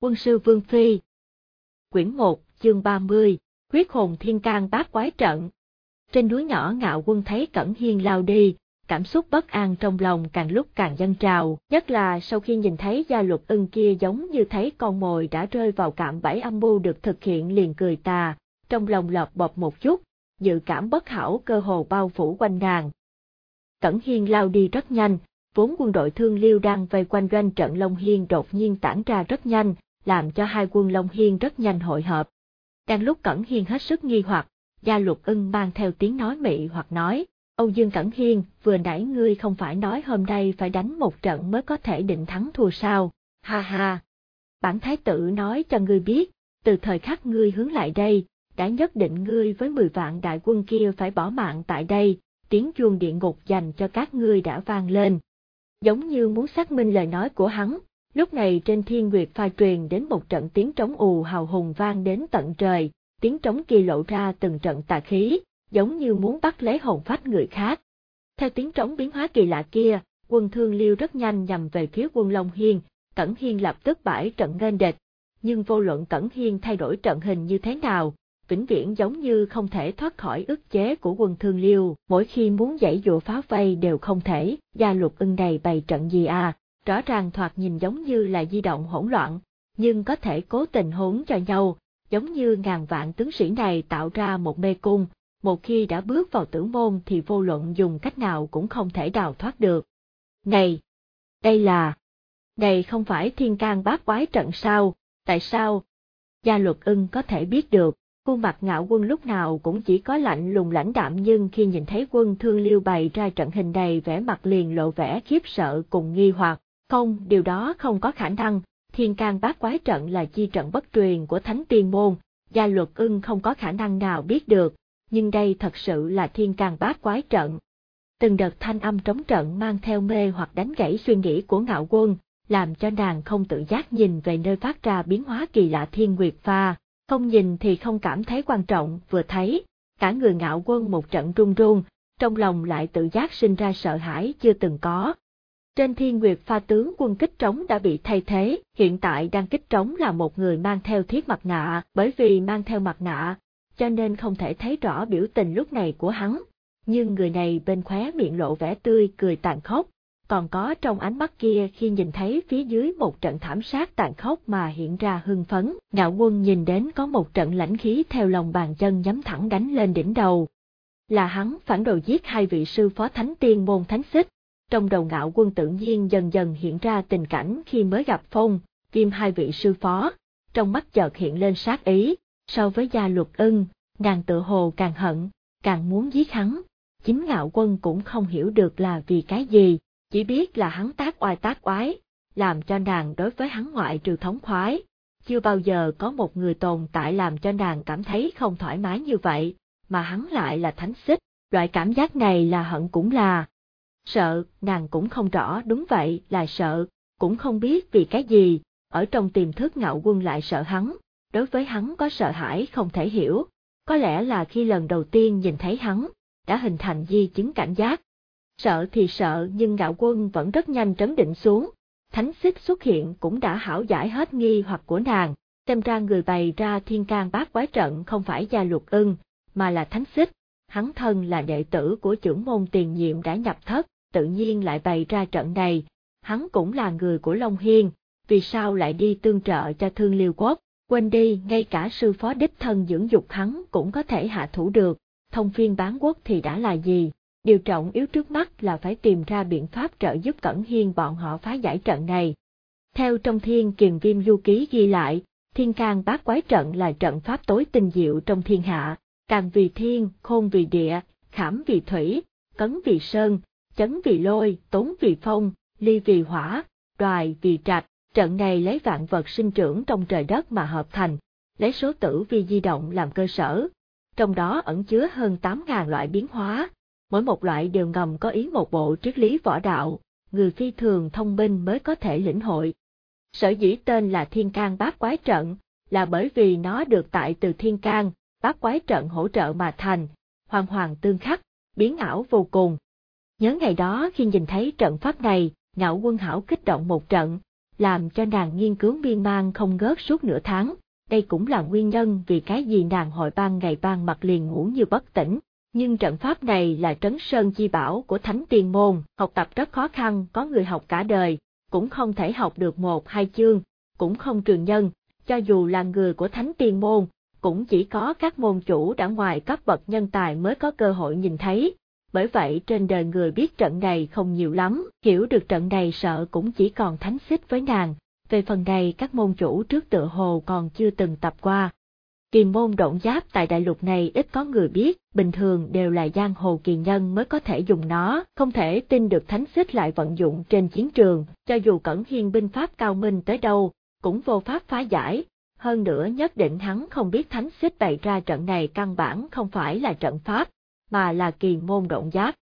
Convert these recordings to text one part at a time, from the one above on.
Quân sư Vương Phi Quyển 1, chương 30, Huyết hồn thiên can bát quái trận Trên núi nhỏ ngạo quân thấy Cẩn Hiên lao đi, cảm xúc bất an trong lòng càng lúc càng dâng trào, nhất là sau khi nhìn thấy gia luật ưng kia giống như thấy con mồi đã rơi vào cạm bẫy âm mưu được thực hiện liền cười tà, trong lòng lọt bọt một chút, dự cảm bất hảo cơ hồ bao phủ quanh nàng. Cẩn Hiên lao đi rất nhanh, vốn quân đội thương liêu đang vây quanh doanh trận Long Hiên đột nhiên tản ra rất nhanh, làm cho hai quân Long Hiên rất nhanh hội hợp. Đang lúc Cẩn Hiên hết sức nghi hoặc, gia Lục ưng mang theo tiếng nói mị hoặc nói, Âu Dương Cẩn Hiên, vừa nãy ngươi không phải nói hôm nay phải đánh một trận mới có thể định thắng thua sao, ha ha. Bản thái tử nói cho ngươi biết, từ thời khắc ngươi hướng lại đây, đã nhất định ngươi với 10 vạn đại quân kia phải bỏ mạng tại đây, tiếng chuông địa ngục dành cho các ngươi đã vang lên. Giống như muốn xác minh lời nói của hắn, lúc này trên thiên nguyệt pha truyền đến một trận tiếng trống ù hào hùng vang đến tận trời, tiếng trống kia lộ ra từng trận tà khí, giống như muốn bắt lấy hồn phách người khác. Theo tiếng trống biến hóa kỳ lạ kia, quân thương liêu rất nhanh nhằm về phía quân Long Hiên, Cẩn Hiên lập tức bãi trận nghênh địch, nhưng vô luận Cẩn Hiên thay đổi trận hình như thế nào, vĩnh viễn giống như không thể thoát khỏi ức chế của quân thương liêu, mỗi khi muốn dãy dụa phá vây đều không thể, gia luật ưng này bày trận gì à, rõ ràng thoạt nhìn giống như là di động hỗn loạn, nhưng có thể cố tình hỗn cho nhau, giống như ngàn vạn tướng sĩ này tạo ra một mê cung, một khi đã bước vào tử môn thì vô luận dùng cách nào cũng không thể đào thoát được. Này! Đây là... Này không phải thiên can bát quái trận sao, tại sao? Gia luật ưng có thể biết được, khuôn mặt ngạo quân lúc nào cũng chỉ có lạnh lùng lãnh đạm nhưng khi nhìn thấy quân thương liêu bày ra trận hình này vẻ mặt liền lộ vẻ khiếp sợ cùng nghi hoặc, không, điều đó không có khả năng, thiên can bát quái trận là chi trận bất truyền của thánh tiên môn, gia luật ưng không có khả năng nào biết được, nhưng đây thật sự là thiên can bát quái trận. Từng đợt thanh âm trống trận mang theo mê hoặc đánh gãy suy nghĩ của ngạo quân, làm cho nàng không tự giác nhìn về nơi phát ra biến hóa kỳ lạ thiên nguyệt pha, không nhìn thì không cảm thấy quan trọng, vừa thấy, cả người ngạo quân một trận run run, trong lòng lại tự giác sinh ra sợ hãi chưa từng có. Trên thiên nguyệt pha tướng quân kích trống đã bị thay thế, hiện tại đang kích trống là một người mang theo thiết mặt nạ, bởi vì mang theo mặt nạ, cho nên không thể thấy rõ biểu tình lúc này của hắn. Nhưng người này bên khóe miệng lộ vẻ tươi cười tàn khốc, còn có trong ánh mắt kia khi nhìn thấy phía dưới một trận thảm sát tàn khốc mà hiện ra hưng phấn, ngạo quân nhìn đến có một trận lãnh khí theo lòng bàn chân nhắm thẳng đánh lên đỉnh đầu. Là hắn phản đồ giết hai vị sư phó thánh tiên môn thánh xích, trong đầu ngạo quân tự nhiên dần dần hiện ra tình cảnh khi mới gặp phong, kim hai vị sư phó, trong mắt chợt hiện lên sát ý, so với gia luật ưng, nàng tự hồ càng hận, càng muốn giết hắn. Chính ngạo quân cũng không hiểu được là vì cái gì, chỉ biết là hắn tác oai tác oái, làm cho nàng đối với hắn ngoại trừ thống khoái. Chưa bao giờ có một người tồn tại làm cho nàng cảm thấy không thoải mái như vậy, mà hắn lại là thánh xích, loại cảm giác này là hận cũng là. Sợ, nàng cũng không rõ đúng vậy là sợ, cũng không biết vì cái gì, ở trong tiềm thức ngạo quân lại sợ hắn, đối với hắn có sợ hãi không thể hiểu, có lẽ là khi lần đầu tiên nhìn thấy hắn, đã hình thành di chứng cảnh giác. Sợ thì sợ nhưng ngạo quân vẫn rất nhanh trấn định xuống, thánh xích xuất hiện cũng đã hảo giải hết nghi hoặc của nàng, xem ra người bày ra thiên can bát quái trận không phải gia luật ưng, mà là thánh xích, hắn thân là đệ tử của trưởng môn tiền nhiệm đã nhập thất, tự nhiên lại bày ra trận này, hắn cũng là người của Long Hiên, vì sao lại đi tương trợ cho thương liêu quốc, Quên đi, ngay cả sư phó đích thân dưỡng dục hắn cũng có thể hạ thủ được, thông phiên bán quốc thì đã là gì? Điều trọng yếu trước mắt là phải tìm ra biện pháp trợ giúp Cẩn Hiên bọn họ phá giải trận này. Theo trong thiên kiền viêm du ký ghi lại, thiên can bát quái trận là trận pháp tối tinh diệu trong thiên hạ, càng vì thiên, khôn vì địa, khảm vì thủy, cấn vì sơn, chấn vì lôi, tốn vì phong, ly vì hỏa, đoài vì trạch, Trận này lấy vạn vật sinh trưởng trong trời đất mà hợp thành, lấy số tử vi di động làm cơ sở, trong đó ẩn chứa hơn 8.000 loại biến hóa, mỗi một loại đều ngầm có ý một bộ triết lý võ đạo, người phi thường thông minh mới có thể lĩnh hội. Sở dĩ tên là Thiên can bát quái trận, là bởi vì nó được tại từ Thiên can, bát quái trận hỗ trợ mà thành, hoàn hoàn tương khắc, biến ảo vô cùng. Nhớ ngày đó khi nhìn thấy trận pháp này, ngạo quân hảo kích động một trận, làm cho nàng nghiên cứu miên man không ngớt suốt nửa tháng. Đây cũng là nguyên nhân vì cái gì nàng hội ban ngày ban mặt liền ngủ như bất tỉnh. Nhưng trận pháp này là trấn sơn chi bảo của Thánh Tiên Môn, học tập rất khó khăn, có người học cả đời, cũng không thể học được một hai chương, cũng không trường nhân, cho dù là người của Thánh Tiên Môn, cũng chỉ có các môn chủ đã ngoài cấp bậc nhân tài mới có cơ hội nhìn thấy. Bởi vậy trên đời người biết trận này không nhiều lắm, hiểu được trận này sợ cũng chỉ còn thánh xích với nàng, về phần này các môn chủ trước tựa hồ còn chưa từng tập qua. Kỳ môn động giáp tại đại lục này ít có người biết, bình thường đều là giang hồ kỳ nhân mới có thể dùng nó, không thể tin được thánh xích lại vận dụng trên chiến trường, cho dù cẩn hiên binh pháp cao minh tới đâu, cũng vô pháp phá giải, hơn nữa nhất định hắn không biết thánh xích bày ra trận này căn bản không phải là trận pháp, mà là kỳ môn động giáp.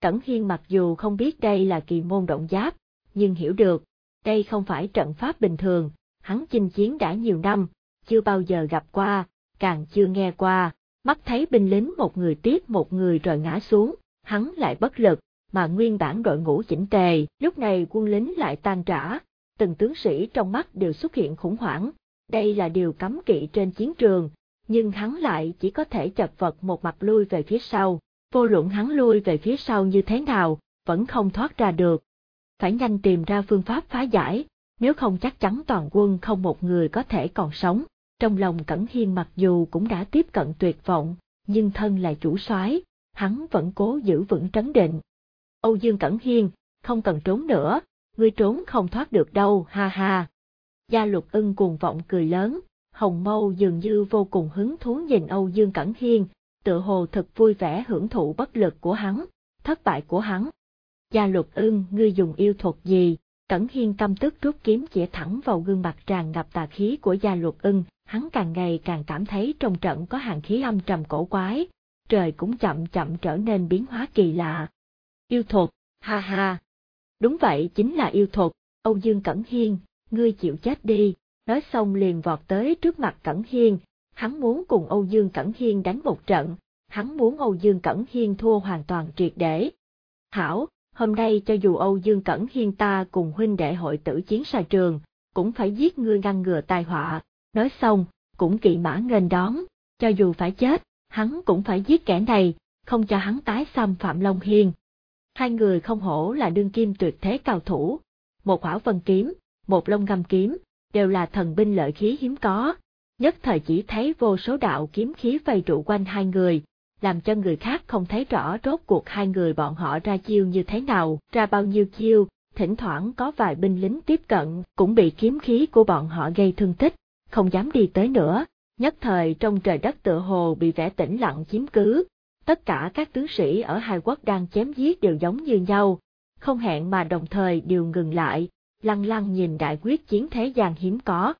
Cẩn Hiên mặc dù không biết đây là kỳ môn động giáp, nhưng hiểu được, đây không phải trận pháp bình thường, hắn chinh chiến đã nhiều năm, chưa bao giờ gặp qua, càng chưa nghe qua, mắt thấy binh lính một người tiếp một người rồi ngã xuống, hắn lại bất lực, mà nguyên bản đội ngũ chỉnh tề, lúc này quân lính lại tan rã, từng tướng sĩ trong mắt đều xuất hiện khủng hoảng, đây là điều cấm kỵ trên chiến trường, nhưng hắn lại chỉ có thể chật vật một mặt lui về phía sau, vô luận hắn lui về phía sau như thế nào, vẫn không thoát ra được. Phải nhanh tìm ra phương pháp phá giải, nếu không chắc chắn toàn quân không một người có thể còn sống. Trong lòng Cẩn Hiên mặc dù cũng đã tiếp cận tuyệt vọng, nhưng thân là chủ soái, hắn vẫn cố giữ vững trấn định. Âu Dương Cẩn Hiên, không cần trốn nữa, ngươi trốn không thoát được đâu, ha ha. Gia lục ưng cuồng vọng cười lớn, hồng mâu dường như vô cùng hứng thú nhìn Âu Dương Cẩn Hiên, tự hồ thật vui vẻ hưởng thụ bất lực của hắn, thất bại của hắn. Gia luật ưng, ngươi dùng yêu thuật gì? Cẩn Hiên căm tức rút kiếm chỉ thẳng vào gương mặt tràn ngập tà khí của gia luật ưng, hắn càng ngày càng cảm thấy trong trận có hàng khí âm trầm cổ quái, trời cũng chậm chậm trở nên biến hóa kỳ lạ. Yêu thuật, ha ha. Đúng vậy chính là yêu thuật, Âu Dương Cẩn Hiên, ngươi chịu chết đi, nói xong liền vọt tới trước mặt Cẩn Hiên, hắn muốn cùng Âu Dương Cẩn Hiên đánh một trận, hắn muốn Âu Dương Cẩn Hiên thua hoàn toàn triệt để. Hảo, hôm nay cho dù Âu Dương Cẩn Hiên ta cùng huynh đệ hội tử chiến xa trường, cũng phải giết ngươi ngăn ngừa tai họa, nói xong, cũng kỵ mã nghênh đón, cho dù phải chết, hắn cũng phải giết kẻ này, không cho hắn tái xâm Phạm Long Hiên. Hai người không hổ là đương kim tuyệt thế cao thủ, một hỏa vân kiếm, một lông ngâm kiếm, đều là thần binh lợi khí hiếm có. Nhất thời chỉ thấy vô số đạo kiếm khí vây trụ quanh hai người, làm cho người khác không thấy rõ rốt cuộc hai người bọn họ ra chiêu như thế nào, ra bao nhiêu chiêu, thỉnh thoảng có vài binh lính tiếp cận, cũng bị kiếm khí của bọn họ gây thương tích, không dám đi tới nữa. Nhất thời trong trời đất tựa hồ bị vẻ tĩnh lặng chiếm cứ, tất cả các tướng sĩ ở hai quốc đang chém giết đều giống như nhau, không hẹn mà đồng thời đều ngừng lại, lăng lăng nhìn đại quyết chiến thế gian hiếm có.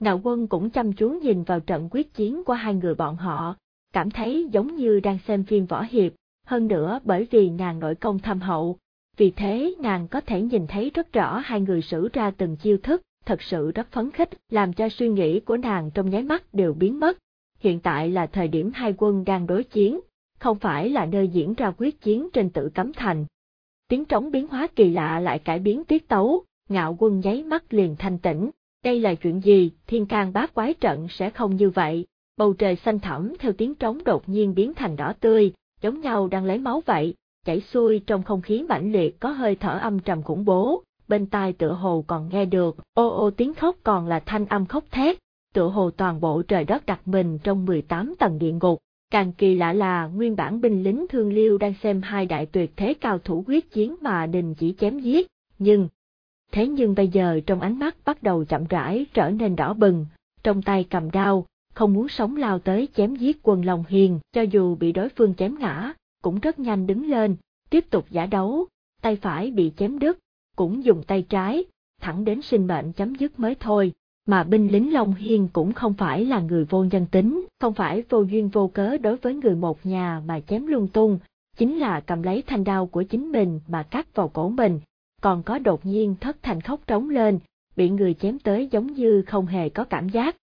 Nạo quân cũng chăm chú nhìn vào trận quyết chiến của hai người bọn họ, cảm thấy giống như đang xem phim võ hiệp, hơn nữa bởi vì nàng nội công thâm hậu, vì thế nàng có thể nhìn thấy rất rõ hai người sử ra từng chiêu thức, thật sự rất phấn khích, làm cho suy nghĩ của nàng trong nháy mắt đều biến mất. Hiện tại là thời điểm hai quân đang đối chiến, không phải là nơi diễn ra quyết chiến trên tự cấm thành. Tiếng trống biến hóa kỳ lạ lại cải biến tiết tấu, ngạo quân nháy mắt liền thanh tĩnh. Đây là chuyện gì, thiên can bát quái trận sẽ không như vậy, bầu trời xanh thẳm theo tiếng trống đột nhiên biến thành đỏ tươi, giống nhau đang lấy máu vậy, chảy xuôi trong không khí mãnh liệt có hơi thở âm trầm khủng bố, bên tai tựa hồ còn nghe được, ô ô tiếng khóc còn là thanh âm khóc thét, tựa hồ toàn bộ trời đất đặt mình trong 18 tầng địa ngục. Càng kỳ lạ là nguyên bản binh lính thương liêu đang xem hai đại tuyệt thế cao thủ quyết chiến mà đình chỉ chém giết, nhưng, thế nhưng bây giờ trong ánh mắt bắt đầu chậm rãi trở nên đỏ bừng, trong tay cầm đao, không muốn sống lao tới chém giết quân Long Hiền, cho dù bị đối phương chém ngã, cũng rất nhanh đứng lên, tiếp tục giả đấu, tay phải bị chém đứt, cũng dùng tay trái, thẳng đến sinh mệnh chấm dứt mới thôi. Mà binh lính Long Hiên cũng không phải là người vô nhân tính, không phải vô duyên vô cớ đối với người một nhà mà chém lung tung, chính là cầm lấy thanh đao của chính mình mà cắt vào cổ mình, còn có đột nhiên thất thành khóc trống lên, bị người chém tới giống như không hề có cảm giác.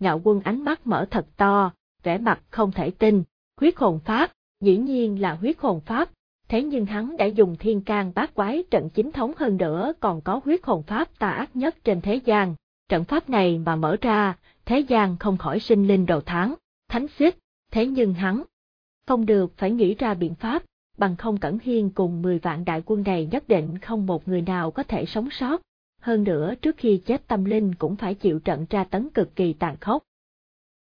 Ngạo quân ánh mắt mở thật to, vẻ mặt không thể tin, huyết hồn pháp, dĩ nhiên là huyết hồn pháp, thế nhưng hắn đã dùng thiên can bát quái trận chính thống hơn nữa còn có huyết hồn pháp tà ác nhất trên thế gian. Trận pháp này mà mở ra, thế gian không khỏi sinh linh đầu tháng, thánh xích, thế nhưng hắn không được phải nghĩ ra biện pháp, bằng không Cẩn Hiên cùng 10 vạn đại quân này nhất định không một người nào có thể sống sót. Hơn nữa trước khi chết tâm linh cũng phải chịu trận tra tấn cực kỳ tàn khốc.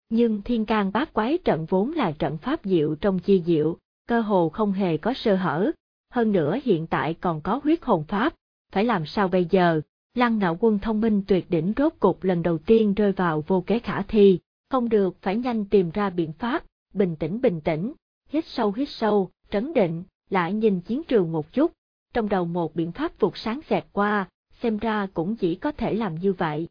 Nhưng thiên can bát quái trận vốn là trận pháp diệu trong chi diệu, cơ hồ không hề có sơ hở, hơn nữa hiện tại còn có huyết hồn pháp, phải làm sao bây giờ? Lăng nạo quân thông minh tuyệt đỉnh rốt cục lần đầu tiên rơi vào vô kế khả thi, không được phải nhanh tìm ra biện pháp, bình tĩnh bình tĩnh, hít sâu hít sâu, trấn định, lại nhìn chiến trường một chút, trong đầu một biện pháp vụt sáng xẹt qua, xem ra cũng chỉ có thể làm như vậy.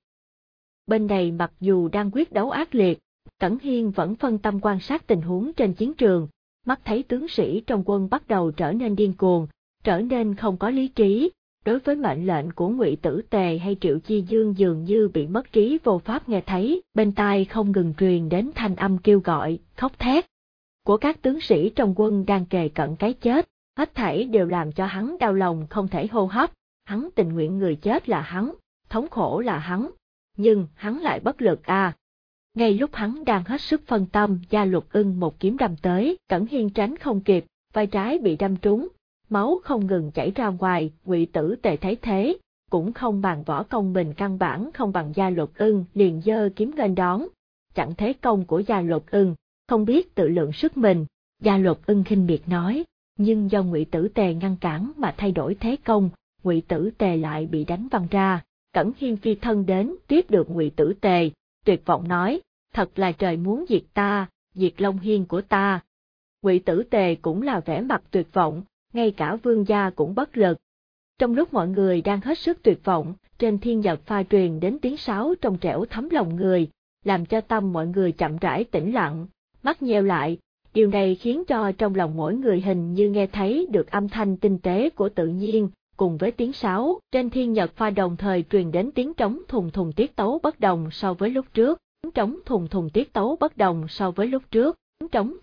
Bên này mặc dù đang quyết đấu ác liệt, Cẩn Hiên vẫn phân tâm quan sát tình huống trên chiến trường, mắt thấy tướng sĩ trong quân bắt đầu trở nên điên cuồng, trở nên không có lý trí, đối với mệnh lệnh của ngụy Tử Tề hay Triệu Chi Dương dường như bị mất trí vô pháp nghe thấy, bên tai không ngừng truyền đến thanh âm kêu gọi, khóc thét. Của các tướng sĩ trong quân đang kề cận cái chết, hết thảy đều làm cho hắn đau lòng không thể hô hấp, hắn tình nguyện người chết là hắn, thống khổ là hắn, nhưng hắn lại bất lực à, ngay lúc hắn đang hết sức phân tâm, gia luật ưng một kiếm đâm tới, Cẩn Hiên tránh không kịp, vai trái bị đâm trúng, máu không ngừng chảy ra ngoài, ngụy tử tề thấy thế, cũng không bằng võ công mình căn bản không bằng gia luật ưng, liền dơ kiếm nghênh đón, chẳng thế công của gia luật ưng, không biết tự lượng sức mình, gia luật ưng khinh miệt nói, nhưng do ngụy tử tề ngăn cản mà thay đổi thế công, ngụy tử tề lại bị đánh văng ra, cẩn hiên phi thân đến tiếp được ngụy tử tề, tuyệt vọng nói, thật là trời muốn diệt ta, diệt Long Hiên của ta. Ngụy tử tề cũng là vẻ mặt tuyệt vọng, ngay cả vương gia cũng bất lực. Trong lúc mọi người đang hết sức tuyệt vọng, trên thiên dập pha truyền đến tiếng sáo trong trẻo thấm lòng người, làm cho tâm mọi người chậm rãi tĩnh lặng, mắt nheo lại, điều này khiến cho trong lòng mỗi người hình như nghe thấy được âm thanh tinh tế của tự nhiên, cùng với tiếng sáo, trên thiên nhật pha đồng thời truyền đến tiếng trống thùng thùng tiết tấu bất đồng so với lúc trước, tiếng trống thùng thùng tiết tấu bất đồng so với lúc trước, tiếng trống thùng